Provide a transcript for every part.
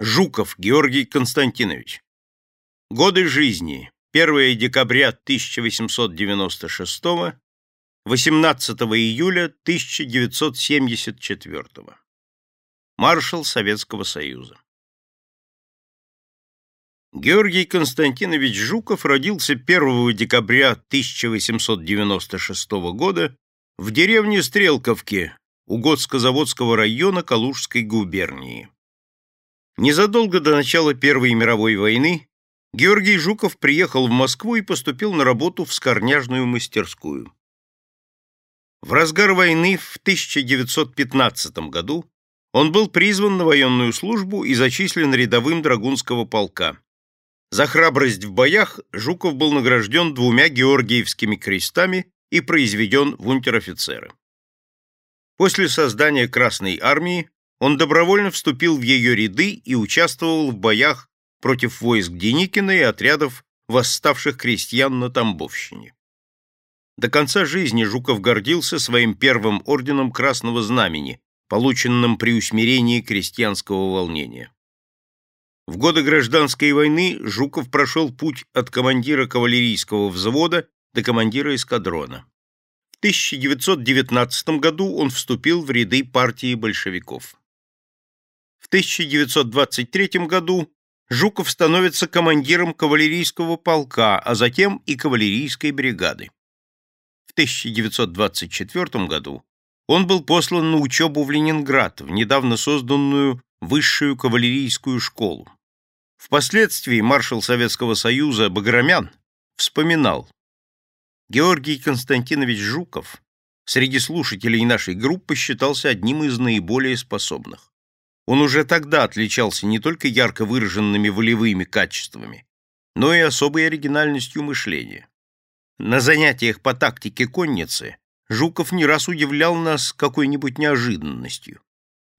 Жуков Георгий Константинович. Годы жизни. 1 декабря 1896, 18 июля 1974. Маршал Советского Союза. Георгий Константинович Жуков родился 1 декабря 1896 года в деревне Стрелковки Угодско-Заводского района Калужской губернии. Незадолго до начала Первой мировой войны Георгий Жуков приехал в Москву и поступил на работу в скорняжную мастерскую. В разгар войны в 1915 году он был призван на военную службу и зачислен рядовым Драгунского полка. За храбрость в боях Жуков был награжден двумя Георгиевскими крестами и произведен в унтер-офицеры. После создания Красной армии он добровольно вступил в ее ряды и участвовал в боях против войск Деникина и отрядов восставших крестьян на Тамбовщине. До конца жизни Жуков гордился своим первым орденом Красного Знамени, полученным при усмирении крестьянского волнения. В годы гражданской войны Жуков прошел путь от командира кавалерийского взвода до командира эскадрона. В 1919 году он вступил в ряды партии большевиков. В 1923 году Жуков становится командиром кавалерийского полка, а затем и кавалерийской бригады. В 1924 году он был послан на учебу в Ленинград, в недавно созданную высшую кавалерийскую школу. Впоследствии маршал Советского Союза Баграмян вспоминал, Георгий Константинович Жуков среди слушателей нашей группы считался одним из наиболее способных. Он уже тогда отличался не только ярко выраженными волевыми качествами, но и особой оригинальностью мышления. На занятиях по тактике конницы Жуков не раз удивлял нас какой-нибудь неожиданностью.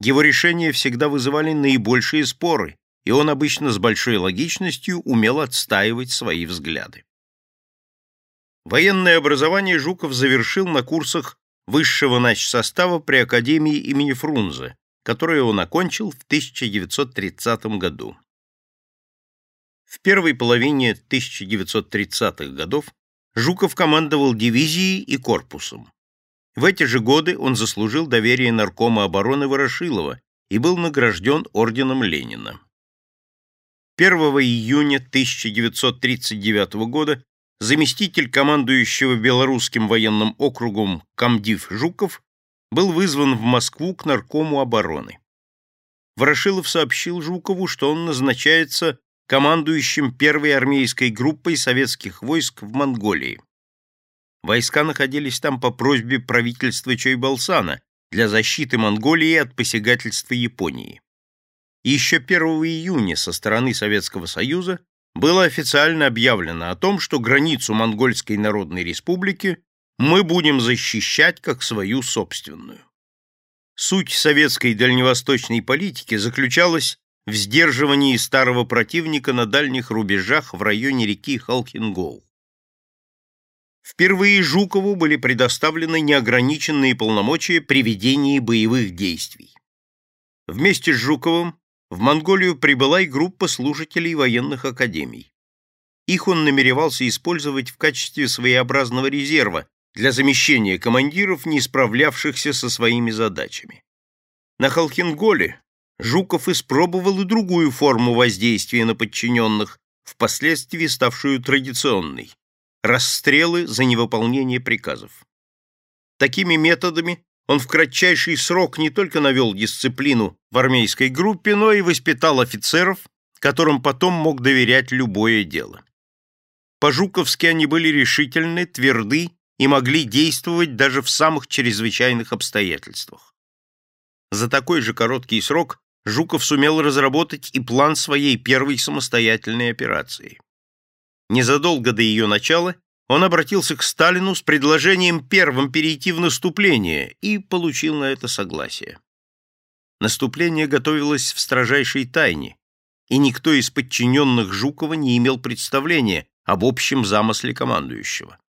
Его решения всегда вызывали наибольшие споры, и он обычно с большой логичностью умел отстаивать свои взгляды. Военное образование Жуков завершил на курсах высшего начсостава при Академии имени Фрунзе, которое он окончил в 1930 году. В первой половине 1930-х годов Жуков командовал дивизией и корпусом. В эти же годы он заслужил доверие наркома обороны Ворошилова и был награжден орденом Ленина. 1 июня 1939 года заместитель командующего Белорусским военным округом комдив Жуков был вызван в Москву к наркому обороны. Ворошилов сообщил Жукову, что он назначается командующим первой армейской группой советских войск в Монголии. Войска находились там по просьбе правительства Чойбалсана для защиты Монголии от посягательства Японии. еще 1 июня со стороны Советского Союза было официально объявлено о том, что границу Монгольской Народной Республики мы будем защищать как свою собственную. Суть советской дальневосточной политики заключалась в сдерживании старого противника на дальних рубежах в районе реки Халхингол. Впервые Жукову были предоставлены неограниченные полномочия при ведении боевых действий. Вместе с Жуковым в Монголию прибыла и группа служителей военных академий. Их он намеревался использовать в качестве своеобразного резерва для замещения командиров, не справлявшихся со своими задачами. На Халхинголе Жуков испробовал и другую форму воздействия на подчиненных, впоследствии ставшую традиционной – расстрелы за невыполнение приказов. Такими методами он в кратчайший срок не только навел дисциплину в армейской группе, но и воспитал офицеров, которым потом мог доверять любое дело. По-жуковски они были решительны, тверды и могли действовать даже в самых чрезвычайных обстоятельствах. За такой же короткий срок Жуков сумел разработать и план своей первой самостоятельной операции. Незадолго до ее начала он обратился к Сталину с предложением первым перейти в наступление и получил на это согласие. Наступление готовилось в строжайшей тайне, и никто из подчиненных Жукова не имел представления об общем замысле командующего.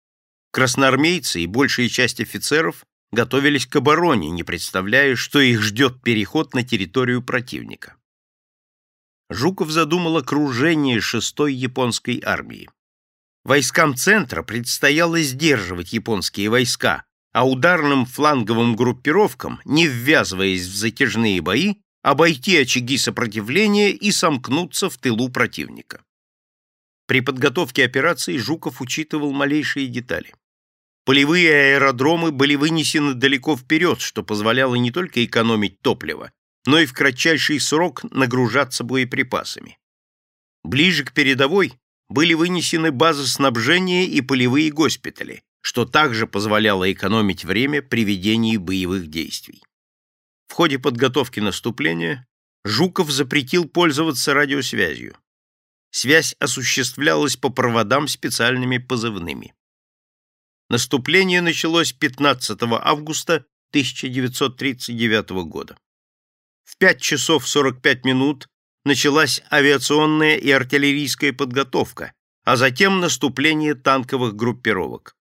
Красноармейцы и большая часть офицеров готовились к обороне, не представляя, что их ждет переход на территорию противника. Жуков задумал окружение 6-й японской армии. Войскам центра предстояло сдерживать японские войска, а ударным фланговым группировкам, не ввязываясь в затяжные бои, обойти очаги сопротивления и сомкнуться в тылу противника. При подготовке операции Жуков учитывал малейшие детали. Полевые аэродромы были вынесены далеко вперед, что позволяло не только экономить топливо, но и в кратчайший срок нагружаться боеприпасами. Ближе к передовой были вынесены базы снабжения и полевые госпитали, что также позволяло экономить время при ведении боевых действий. В ходе подготовки наступления Жуков запретил пользоваться радиосвязью. Связь осуществлялась по проводам специальными позывными. Наступление началось 15 августа 1939 года. В 5 часов 45 минут началась авиационная и артиллерийская подготовка, а затем наступление танковых группировок.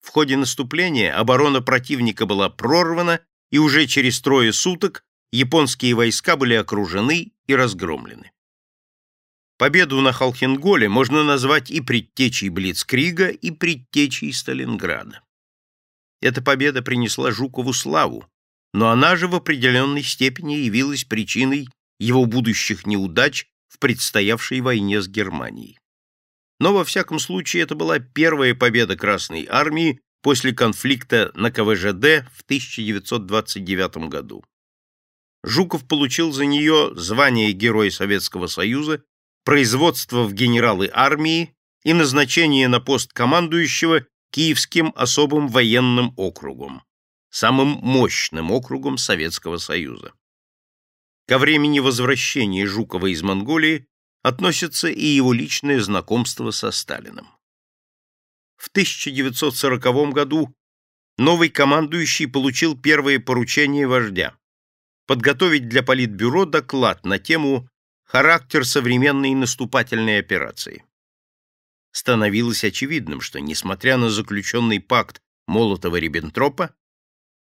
В ходе наступления оборона противника была прорвана, и уже через трое суток японские войска были окружены и разгромлены. Победу на Халхинголе можно назвать и предтечей Блицкрига, и предтечей Сталинграда. Эта победа принесла Жукову славу, но она же в определенной степени явилась причиной его будущих неудач в предстоявшей войне с Германией. Но во всяком случае это была первая победа Красной армии после конфликта на КВЖД в 1929 году. Жуков получил за нее звание Героя Советского Союза, производство в генералы армии и назначение на пост командующего Киевским особым военным округом самым мощным округом Советского Союза. Ко времени возвращения Жукова из Монголии относится и его личное знакомство со Сталиным. В 1940 году новый командующий получил первое поручение вождя подготовить для Политбюро доклад на тему «Характер современной наступательной операции». Становилось очевидным, что, несмотря на заключенный пакт Молотова-Риббентропа,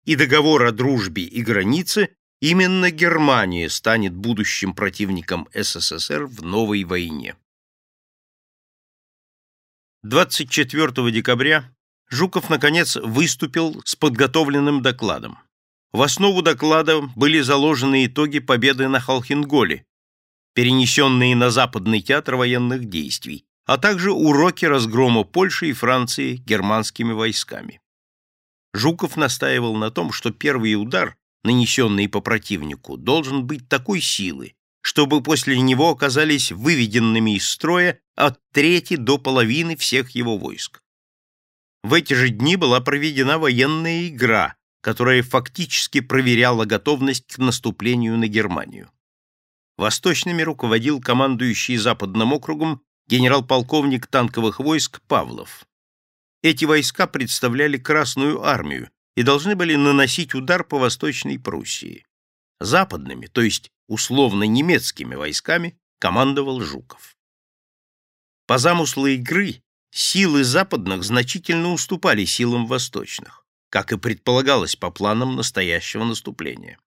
и договор о дружбе и границе, именно Германия станет будущим противником СССР в новой войне. 24 декабря Жуков, наконец, выступил с подготовленным докладом. В основу доклада были заложены итоги победы на Халхинголе, перенесенные на Западный театр военных действий, а также уроки разгрома Польши и Франции германскими войсками. Жуков настаивал на том, что первый удар, нанесенный по противнику, должен быть такой силы, чтобы после него оказались выведенными из строя от трети до половины всех его войск. В эти же дни была проведена военная игра, которая фактически проверяла готовность к наступлению на Германию. Восточными руководил командующий Западным округом генерал-полковник танковых войск Павлов. Эти войска представляли Красную армию и должны были наносить удар по Восточной Пруссии. Западными, то есть условно немецкими войсками, командовал Жуков. По замыслу игры силы западных значительно уступали силам восточных, как и предполагалось по планам настоящего наступления.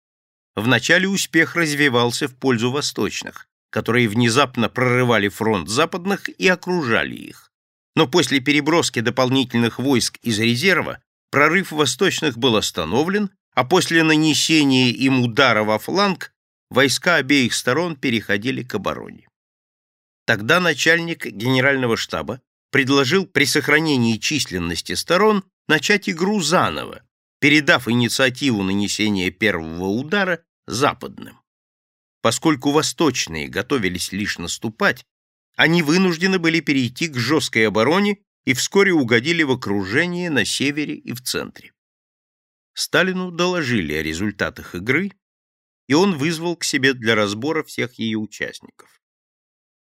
Вначале успех развивался в пользу восточных, которые внезапно прорывали фронт западных и окружали их но после переброски дополнительных войск из резерва прорыв восточных был остановлен, а после нанесения им удара во фланг войска обеих сторон переходили к обороне. Тогда начальник генерального штаба предложил при сохранении численности сторон начать игру заново, передав инициативу нанесения первого удара западным. Поскольку восточные готовились лишь наступать, они вынуждены были перейти к жесткой обороне и вскоре угодили в окружение на севере и в центре. Сталину доложили о результатах игры, и он вызвал к себе для разбора всех ее участников.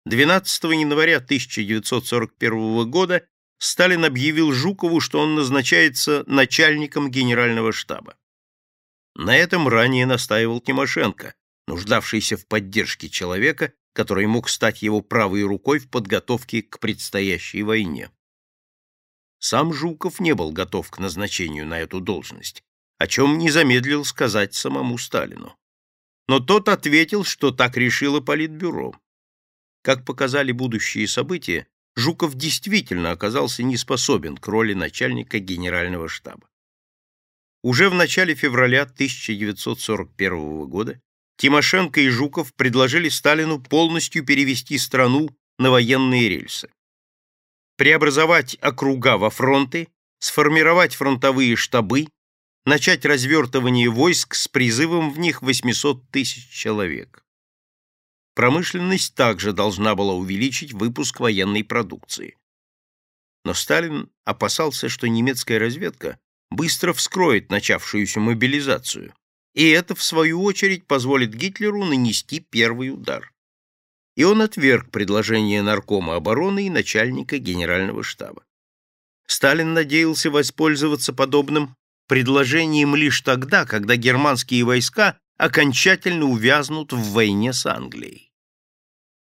12 января 1941 года Сталин объявил Жукову, что он назначается начальником генерального штаба. На этом ранее настаивал Тимошенко, нуждавшийся в поддержке человека, который мог стать его правой рукой в подготовке к предстоящей войне. Сам Жуков не был готов к назначению на эту должность, о чем не замедлил сказать самому Сталину. Но тот ответил, что так решило Политбюро. Как показали будущие события, Жуков действительно оказался не способен к роли начальника генерального штаба. Уже в начале февраля 1941 года Тимошенко и Жуков предложили Сталину полностью перевести страну на военные рельсы. Преобразовать округа во фронты, сформировать фронтовые штабы, начать развертывание войск с призывом в них 800 тысяч человек. Промышленность также должна была увеличить выпуск военной продукции. Но Сталин опасался, что немецкая разведка быстро вскроет начавшуюся мобилизацию, и это, в свою очередь, позволит Гитлеру нанести первый удар. И он отверг предложение наркома обороны и начальника генерального штаба. Сталин надеялся воспользоваться подобным предложением лишь тогда, когда германские войска окончательно увязнут в войне с Англией.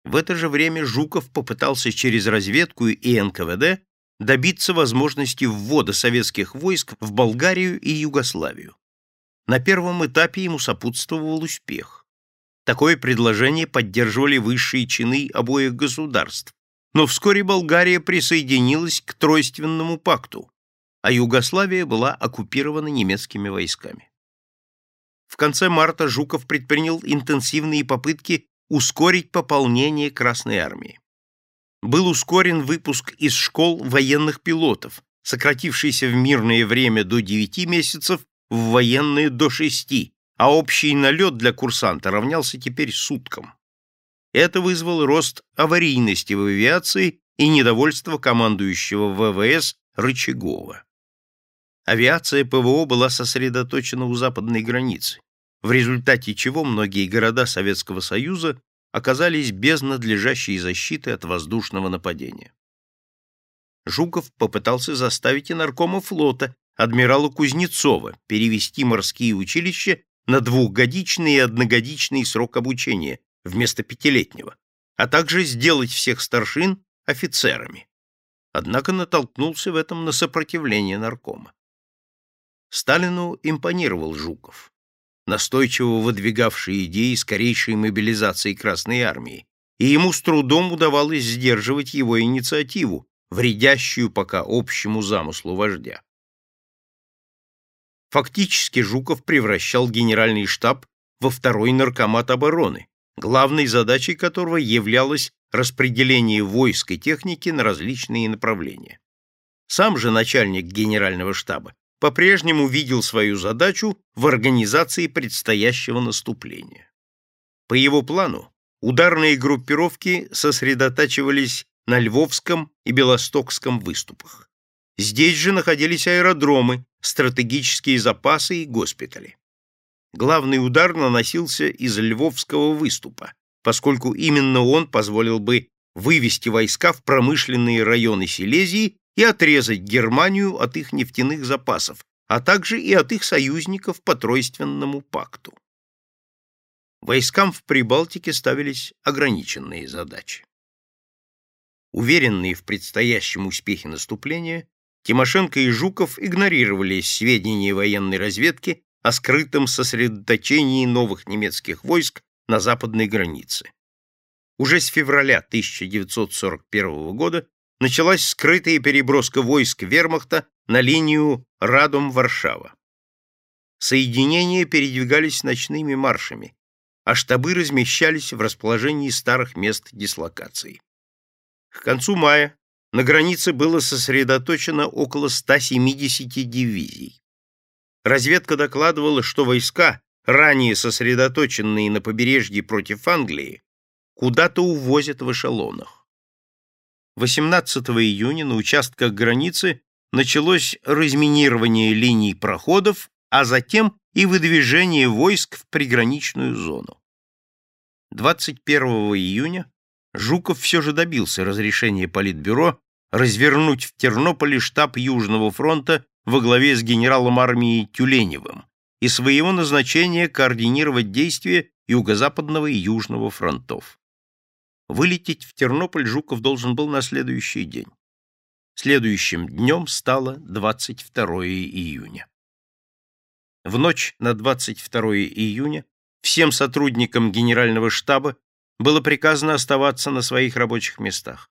В это же время Жуков попытался через разведку и НКВД добиться возможности ввода советских войск в Болгарию и Югославию. На первом этапе ему сопутствовал успех. Такое предложение поддерживали высшие чины обоих государств, но вскоре Болгария присоединилась к Тройственному пакту, а Югославия была оккупирована немецкими войсками. В конце марта Жуков предпринял интенсивные попытки ускорить пополнение Красной армии был ускорен выпуск из школ военных пилотов, сократившийся в мирное время до 9 месяцев, в военные до 6, а общий налет для курсанта равнялся теперь суткам. Это вызвало рост аварийности в авиации и недовольство командующего ВВС Рычагова. Авиация ПВО была сосредоточена у западной границы, в результате чего многие города Советского Союза оказались без надлежащей защиты от воздушного нападения. Жуков попытался заставить и наркома флота, адмирала Кузнецова, перевести морские училища на двухгодичный и одногодичный срок обучения вместо пятилетнего, а также сделать всех старшин офицерами. Однако натолкнулся в этом на сопротивление наркома. Сталину импонировал Жуков настойчиво выдвигавший идеи скорейшей мобилизации Красной Армии, и ему с трудом удавалось сдерживать его инициативу, вредящую пока общему замыслу вождя. Фактически Жуков превращал генеральный штаб во второй наркомат обороны, главной задачей которого являлось распределение войск и техники на различные направления. Сам же начальник генерального штаба по-прежнему видел свою задачу в организации предстоящего наступления. По его плану, ударные группировки сосредотачивались на Львовском и Белостокском выступах. Здесь же находились аэродромы, стратегические запасы и госпитали. Главный удар наносился из Львовского выступа, поскольку именно он позволил бы вывести войска в промышленные районы Силезии и отрезать Германию от их нефтяных запасов, а также и от их союзников по Тройственному пакту. Войскам в Прибалтике ставились ограниченные задачи. Уверенные в предстоящем успехе наступления, Тимошенко и Жуков игнорировали сведения военной разведки о скрытом сосредоточении новых немецких войск на западной границе. Уже с февраля 1941 года началась скрытая переброска войск вермахта на линию Радом-Варшава. Соединения передвигались ночными маршами, а штабы размещались в расположении старых мест дислокации. К концу мая на границе было сосредоточено около 170 дивизий. Разведка докладывала, что войска, ранее сосредоточенные на побережье против Англии, куда-то увозят в эшелонах. 18 июня на участках границы началось разминирование линий проходов, а затем и выдвижение войск в приграничную зону. 21 июня Жуков все же добился разрешения Политбюро развернуть в Тернополе штаб Южного фронта во главе с генералом армии Тюленевым и своего назначения координировать действия Юго-Западного и Южного фронтов. Вылететь в Тернополь Жуков должен был на следующий день. Следующим днем стало 22 июня. В ночь на 22 июня всем сотрудникам Генерального штаба было приказано оставаться на своих рабочих местах.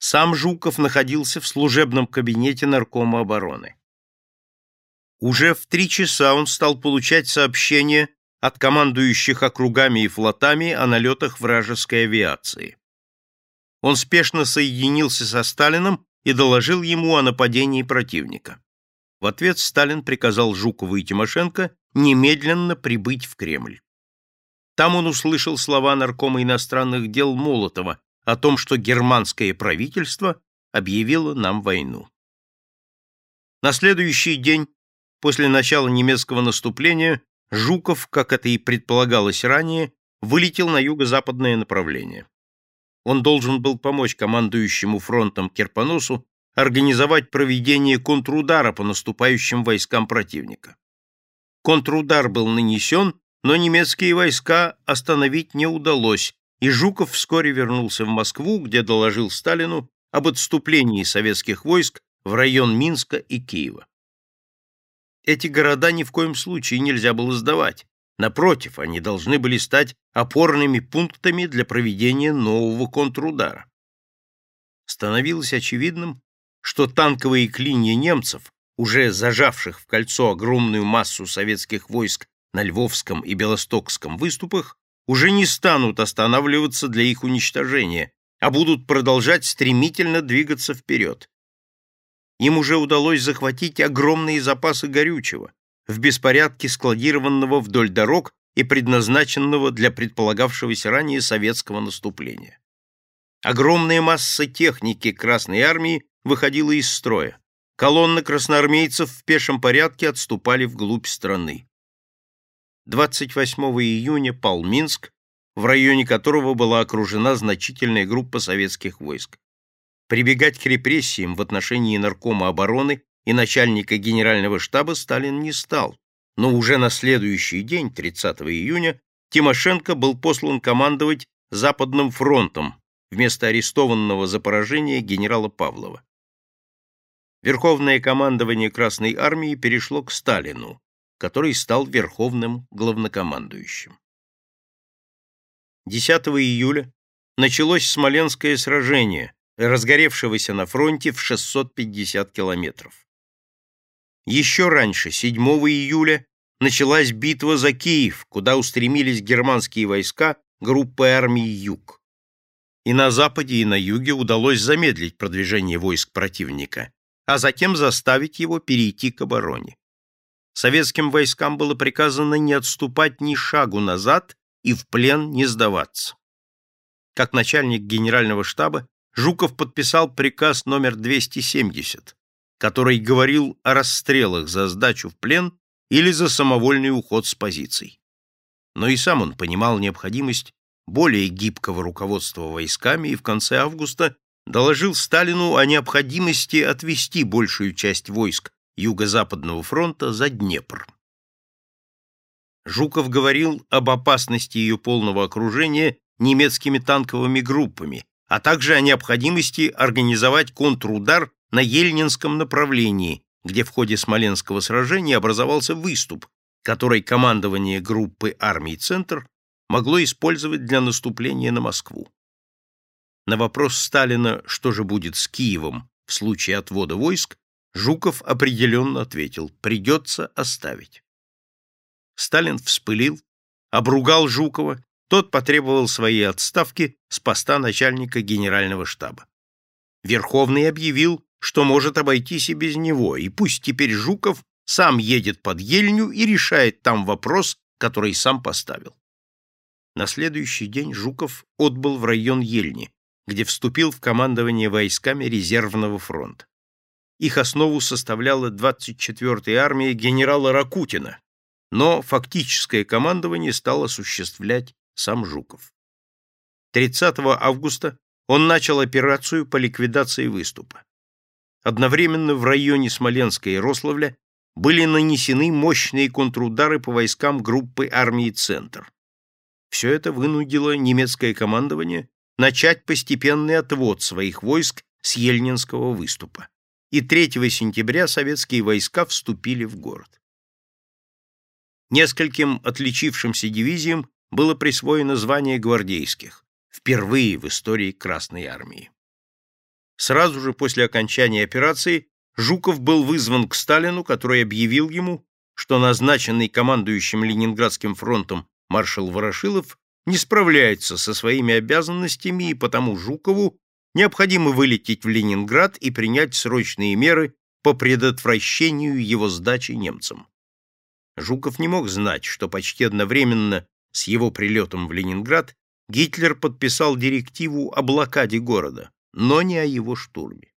Сам Жуков находился в служебном кабинете наркома обороны. Уже в три часа он стал получать сообщения от командующих округами и флотами о налетах вражеской авиации. Он спешно соединился со Сталином и доложил ему о нападении противника. В ответ Сталин приказал Жукову и Тимошенко немедленно прибыть в Кремль. Там он услышал слова наркома иностранных дел Молотова о том, что германское правительство объявило нам войну. На следующий день, после начала немецкого наступления, Жуков, как это и предполагалось ранее, вылетел на юго-западное направление. Он должен был помочь командующему фронтом Керпоносу организовать проведение контрудара по наступающим войскам противника. Контрудар был нанесен, но немецкие войска остановить не удалось, и Жуков вскоре вернулся в Москву, где доложил Сталину об отступлении советских войск в район Минска и Киева. Эти города ни в коем случае нельзя было сдавать. Напротив, они должны были стать опорными пунктами для проведения нового контрудара. Становилось очевидным, что танковые клинья немцев, уже зажавших в кольцо огромную массу советских войск на Львовском и Белостокском выступах, уже не станут останавливаться для их уничтожения, а будут продолжать стремительно двигаться вперед. Им уже удалось захватить огромные запасы горючего, в беспорядке складированного вдоль дорог и предназначенного для предполагавшегося ранее советского наступления. Огромная масса техники Красной Армии выходила из строя. Колонны красноармейцев в пешем порядке отступали вглубь страны. 28 июня пал Минск, в районе которого была окружена значительная группа советских войск. Прибегать к репрессиям в отношении наркома обороны и начальника генерального штаба Сталин не стал, но уже на следующий день, 30 июня, Тимошенко был послан командовать Западным фронтом вместо арестованного за поражение генерала Павлова. Верховное командование Красной Армии перешло к Сталину, который стал верховным главнокомандующим. 10 июля началось Смоленское сражение, разгоревшегося на фронте в 650 километров. Еще раньше, 7 июля, началась битва за Киев, куда устремились германские войска группы армии «Юг». И на западе, и на юге удалось замедлить продвижение войск противника, а затем заставить его перейти к обороне. Советским войскам было приказано не отступать ни шагу назад и в плен не сдаваться. Как начальник генерального штаба Жуков подписал приказ номер 270, который говорил о расстрелах за сдачу в плен или за самовольный уход с позиций. Но и сам он понимал необходимость более гибкого руководства войсками и в конце августа доложил Сталину о необходимости отвести большую часть войск Юго-Западного фронта за Днепр. Жуков говорил об опасности ее полного окружения немецкими танковыми группами, а также о необходимости организовать контрудар на Ельнинском направлении, где в ходе Смоленского сражения образовался выступ, который командование группы армий «Центр» могло использовать для наступления на Москву. На вопрос Сталина, что же будет с Киевом в случае отвода войск, Жуков определенно ответил «придется оставить». Сталин вспылил, обругал Жукова, тот потребовал своей отставки с поста начальника генерального штаба. Верховный объявил, что может обойтись и без него, и пусть теперь Жуков сам едет под Ельню и решает там вопрос, который сам поставил. На следующий день Жуков отбыл в район Ельни, где вступил в командование войсками резервного фронта. Их основу составляла 24-я армия генерала Ракутина, но фактическое командование стал осуществлять сам Жуков. 30 августа он начал операцию по ликвидации выступа. Одновременно в районе Смоленска и Рославля были нанесены мощные контрудары по войскам группы армии «Центр». Все это вынудило немецкое командование начать постепенный отвод своих войск с Ельнинского выступа. И 3 сентября советские войска вступили в город. Нескольким отличившимся дивизиям было присвоено звание гвардейских, впервые в истории Красной Армии. Сразу же после окончания операции Жуков был вызван к Сталину, который объявил ему, что назначенный командующим Ленинградским фронтом маршал Ворошилов не справляется со своими обязанностями, и потому Жукову необходимо вылететь в Ленинград и принять срочные меры по предотвращению его сдачи немцам. Жуков не мог знать, что почти одновременно с его прилетом в Ленинград Гитлер подписал директиву о блокаде города, но не о его штурме.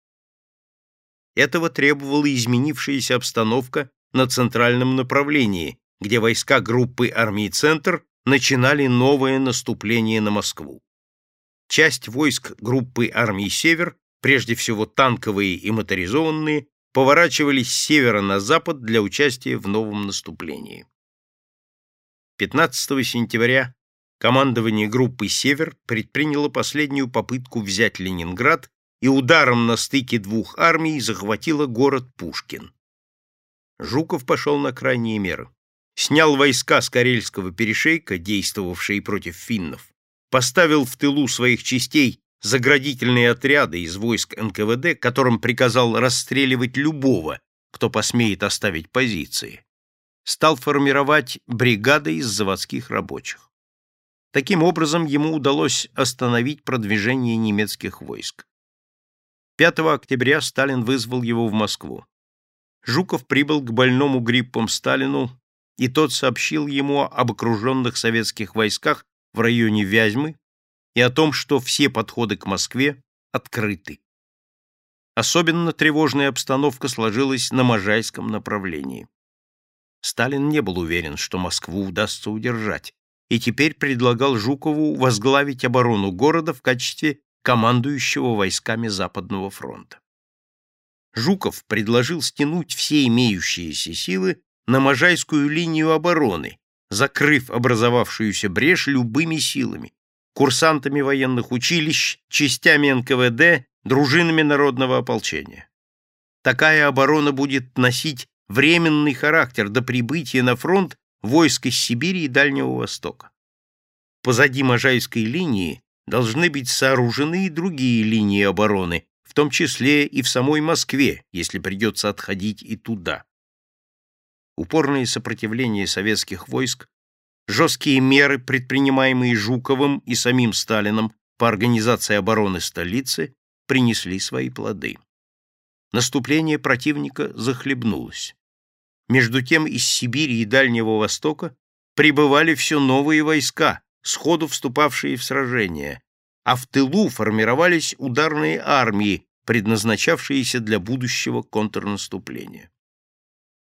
Этого требовала изменившаяся обстановка на центральном направлении, где войска группы армии «Центр» начинали новое наступление на Москву. Часть войск группы армии «Север», прежде всего танковые и моторизованные, поворачивались с севера на запад для участия в новом наступлении. 15 сентября командование группы «Север» предприняло последнюю попытку взять Ленинград и ударом на стыке двух армий захватило город Пушкин. Жуков пошел на крайние меры. Снял войска с Карельского перешейка, действовавшие против финнов, поставил в тылу своих частей заградительные отряды из войск НКВД, которым приказал расстреливать любого, кто посмеет оставить позиции. Стал формировать бригады из заводских рабочих. Таким образом, ему удалось остановить продвижение немецких войск. 5 октября Сталин вызвал его в Москву. Жуков прибыл к больному гриппом Сталину, и тот сообщил ему об окруженных советских войсках в районе Вязьмы и о том, что все подходы к Москве открыты. Особенно тревожная обстановка сложилась на Можайском направлении. Сталин не был уверен, что Москву удастся удержать, и теперь предлагал Жукову возглавить оборону города в качестве командующего войсками Западного фронта. Жуков предложил стянуть все имеющиеся силы на Можайскую линию обороны, закрыв образовавшуюся брешь любыми силами, курсантами военных училищ, частями НКВД, дружинами народного ополчения. Такая оборона будет носить временный характер до прибытия на фронт войск из Сибири и Дальнего Востока. Позади Можайской линии должны быть сооружены и другие линии обороны, в том числе и в самой Москве, если придется отходить и туда. Упорное сопротивление советских войск жесткие меры, предпринимаемые Жуковым и самим Сталином по организации обороны столицы, принесли свои плоды. Наступление противника захлебнулось. Между тем из Сибири и Дальнего Востока прибывали все новые войска, сходу вступавшие в сражения, а в тылу формировались ударные армии, предназначавшиеся для будущего контрнаступления.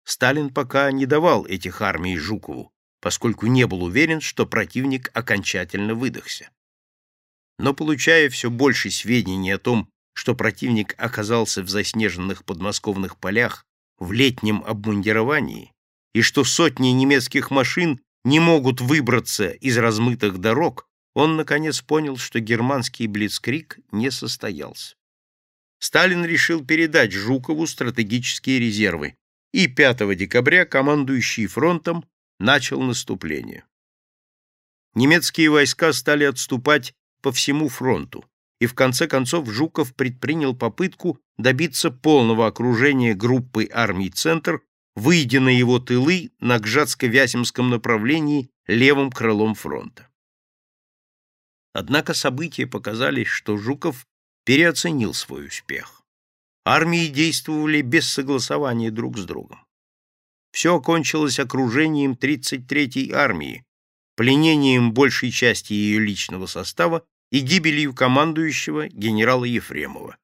Сталин пока не давал этих армий Жукову, поскольку не был уверен, что противник окончательно выдохся. Но получая все больше сведений о том, что противник оказался в заснеженных подмосковных полях в летнем обмундировании и что сотни немецких машин не могут выбраться из размытых дорог, он, наконец, понял, что германский блицкрик не состоялся. Сталин решил передать Жукову стратегические резервы, и 5 декабря командующий фронтом начал наступление. Немецкие войска стали отступать по всему фронту, и в конце концов Жуков предпринял попытку добиться полного окружения группы армий «Центр», выйдя на его тылы на Гжатско-Вяземском направлении левым крылом фронта. Однако события показали, что Жуков переоценил свой успех. Армии действовали без согласования друг с другом. Все окончилось окружением 33-й армии, пленением большей части ее личного состава и гибелью командующего генерала Ефремова.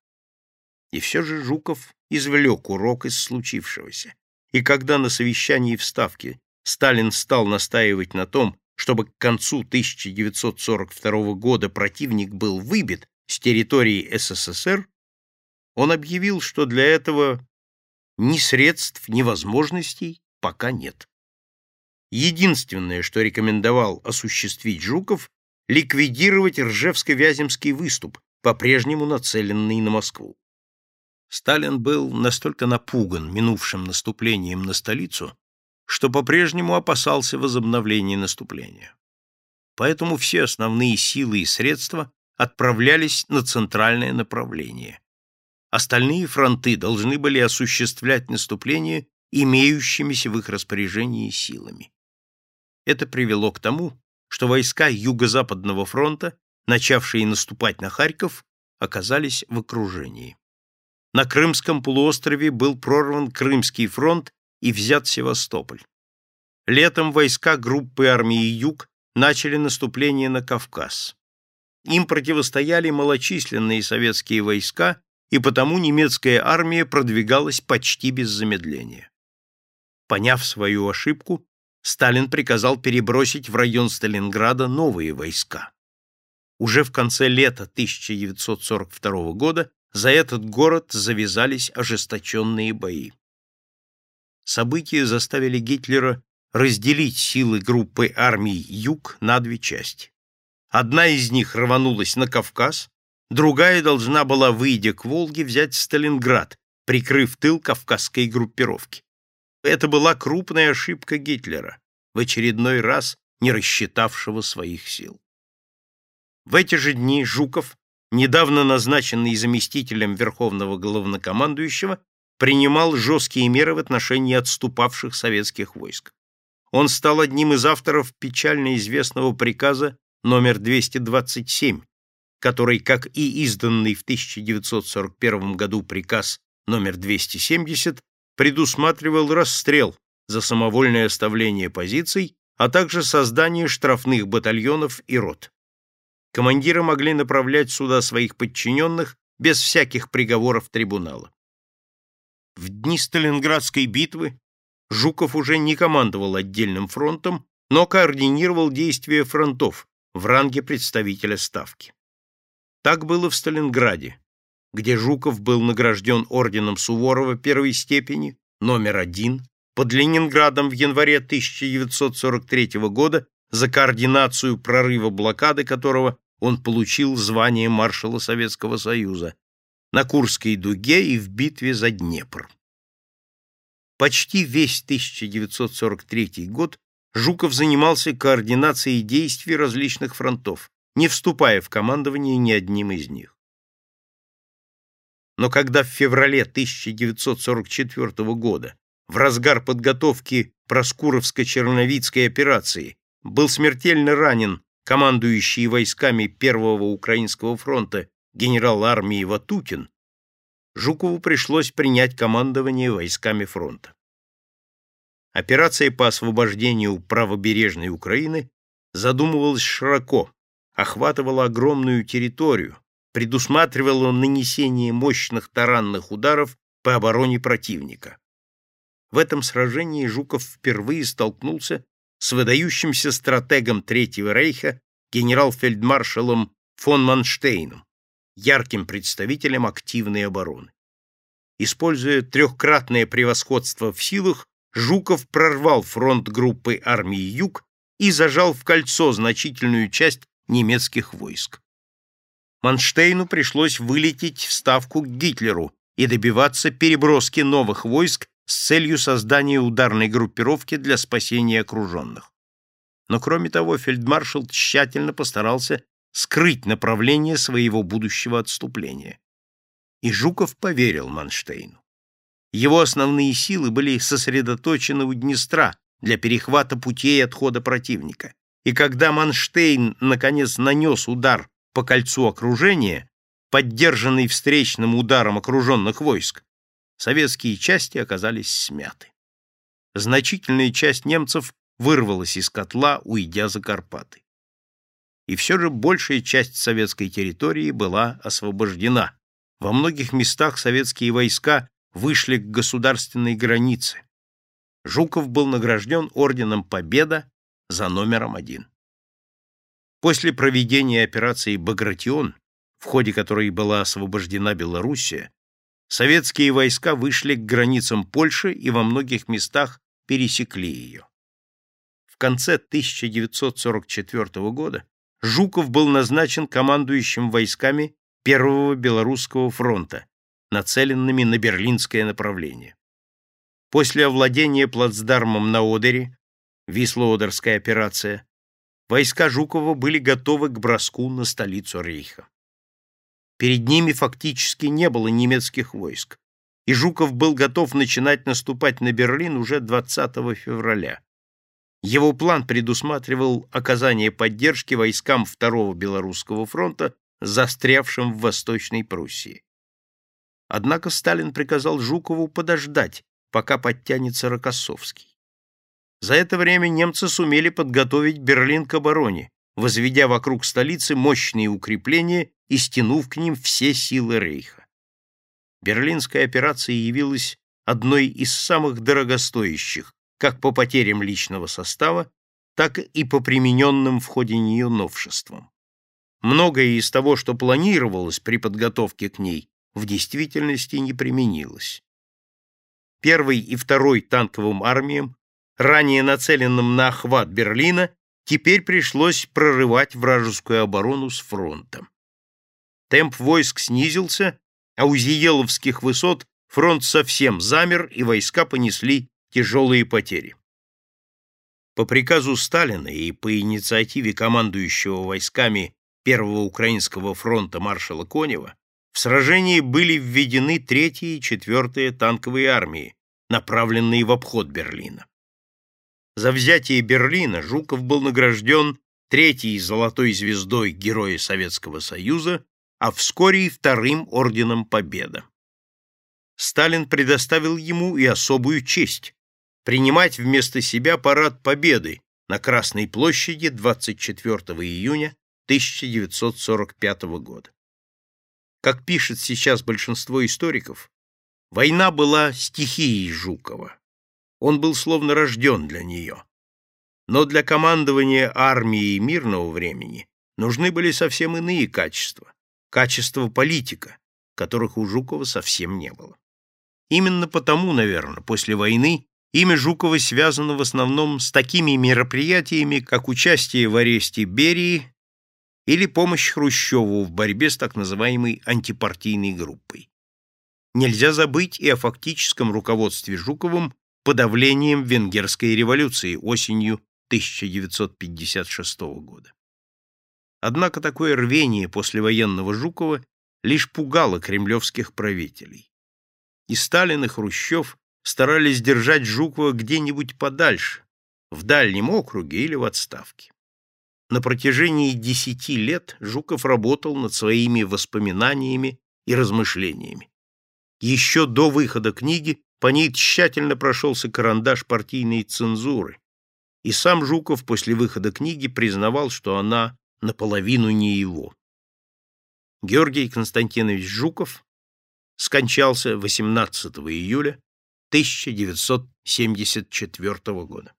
И все же Жуков извлек урок из случившегося. И когда на совещании в Ставке Сталин стал настаивать на том, чтобы к концу 1942 года противник был выбит с территории СССР, он объявил, что для этого ни средств, ни возможностей пока нет. Единственное, что рекомендовал осуществить Жуков, ликвидировать Ржевско-Вяземский выступ, по-прежнему нацеленный на Москву. Сталин был настолько напуган минувшим наступлением на столицу, что по-прежнему опасался возобновления наступления. поэтому все основные силы и средства отправлялись на центральное направление. Остальные фронты должны были осуществлять наступление имеющимися в их распоряжении силами. Это привело к тому, что войска Юго-Западного фронта, начавшие наступать на Харьков, оказались в окружении. На Крымском полуострове был прорван Крымский фронт и взят Севастополь. Летом войска группы армии Юг начали наступление на Кавказ. Им противостояли малочисленные советские войска, и потому немецкая армия продвигалась почти без замедления. Поняв свою ошибку, Сталин приказал перебросить в район Сталинграда новые войска. Уже в конце лета 1942 года за этот город завязались ожесточенные бои. События заставили Гитлера разделить силы группы армий «Юг» на две части. Одна из них рванулась на Кавказ, другая должна была, выйдя к Волге, взять Сталинград, прикрыв тыл кавказской группировки. Это была крупная ошибка Гитлера, в очередной раз не рассчитавшего своих сил. В эти же дни Жуков, недавно назначенный заместителем Верховного Главнокомандующего, принимал жесткие меры в отношении отступавших советских войск. Он стал одним из авторов печально известного приказа номер 227, который, как и изданный в 1941 году приказ номер 270, предусматривал расстрел за самовольное оставление позиций, а также создание штрафных батальонов и рот. Командиры могли направлять сюда своих подчиненных без всяких приговоров трибунала. В дни Сталинградской битвы Жуков уже не командовал отдельным фронтом, но координировал действия фронтов в ранге представителя Ставки. Так было в Сталинграде, где Жуков был награжден орденом Суворова первой степени, номер один, под Ленинградом в январе 1943 года за координацию прорыва блокады которого он получил звание маршала Советского Союза на Курской дуге и в битве за Днепр. Почти весь 1943 год Жуков занимался координацией действий различных фронтов, не вступая в командование ни одним из них. Но когда в феврале 1944 года, в разгар подготовки Проскуровско-Черновицкой операции, был смертельно ранен командующий войсками Первого Украинского фронта генерал армии Ватутин, Жукову пришлось принять командование войсками фронта. Операция по освобождению правобережной Украины задумывалась широко, охватывала огромную территорию, предусматривала нанесение мощных таранных ударов по обороне противника. В этом сражении Жуков впервые столкнулся с выдающимся стратегом Третьего рейха генерал-фельдмаршалом фон Манштейном, ярким представителем активной обороны. Используя трехкратное превосходство в силах, Жуков прорвал фронт группы армии «Юг» и зажал в кольцо значительную часть немецких войск. Манштейну пришлось вылететь в ставку к Гитлеру и добиваться переброски новых войск с целью создания ударной группировки для спасения окруженных. Но кроме того, фельдмаршал тщательно постарался скрыть направление своего будущего отступления. И Жуков поверил Манштейну. Его основные силы были сосредоточены у Днестра для перехвата путей отхода противника. И когда Манштейн наконец нанес удар по кольцу окружения, поддержанный встречным ударом окруженных войск, советские части оказались смяты. Значительная часть немцев вырвалась из котла, уйдя за Карпаты и все же большая часть советской территории была освобождена. Во многих местах советские войска вышли к государственной границе. Жуков был награжден орденом Победа за номером один. После проведения операции «Багратион», в ходе которой была освобождена Белоруссия, советские войска вышли к границам Польши и во многих местах пересекли ее. В конце 1944 года Жуков был назначен командующим войсками Первого Белорусского фронта, нацеленными на берлинское направление. После овладения плацдармом на Одере, Висло-Одерская операция, войска Жукова были готовы к броску на столицу Рейха. Перед ними фактически не было немецких войск, и Жуков был готов начинать наступать на Берлин уже 20 февраля. Его план предусматривал оказание поддержки войскам Второго Белорусского фронта, застрявшим в Восточной Пруссии. Однако Сталин приказал Жукову подождать, пока подтянется Рокоссовский. За это время немцы сумели подготовить Берлин к обороне, возведя вокруг столицы мощные укрепления и стянув к ним все силы Рейха. Берлинская операция явилась одной из самых дорогостоящих как по потерям личного состава, так и по примененным в ходе нее новшествам. Многое из того, что планировалось при подготовке к ней, в действительности не применилось. Первый и второй танковым армиям, ранее нацеленным на охват Берлина, теперь пришлось прорывать вражескую оборону с фронтом. Темп войск снизился, а у Зиеловских высот фронт совсем замер, и войска понесли тяжелые потери. По приказу Сталина и по инициативе командующего войсками Первого Украинского фронта маршала Конева в сражении были введены третья и четвертая танковые армии, направленные в обход Берлина. За взятие Берлина Жуков был награжден третьей золотой звездой Героя Советского Союза, а вскоре и вторым орденом Победа. Сталин предоставил ему и особую честь принимать вместо себя парад Победы на Красной площади 24 июня 1945 года. Как пишет сейчас большинство историков, война была стихией Жукова. Он был словно рожден для нее. Но для командования армией мирного времени нужны были совсем иные качества, качества политика, которых у Жукова совсем не было. Именно потому, наверное, после войны имя Жукова связано в основном с такими мероприятиями, как участие в аресте Берии или помощь Хрущеву в борьбе с так называемой антипартийной группой. Нельзя забыть и о фактическом руководстве Жуковым подавлением венгерской революции осенью 1956 года. Однако такое рвение послевоенного Жукова лишь пугало кремлевских правителей. И Сталин, и Хрущев старались держать Жукова где-нибудь подальше, в дальнем округе или в отставке. На протяжении десяти лет Жуков работал над своими воспоминаниями и размышлениями. Еще до выхода книги по ней тщательно прошелся карандаш партийной цензуры, и сам Жуков после выхода книги признавал, что она наполовину не его. Георгий Константинович Жуков скончался 18 июля 1974 года.